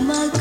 my god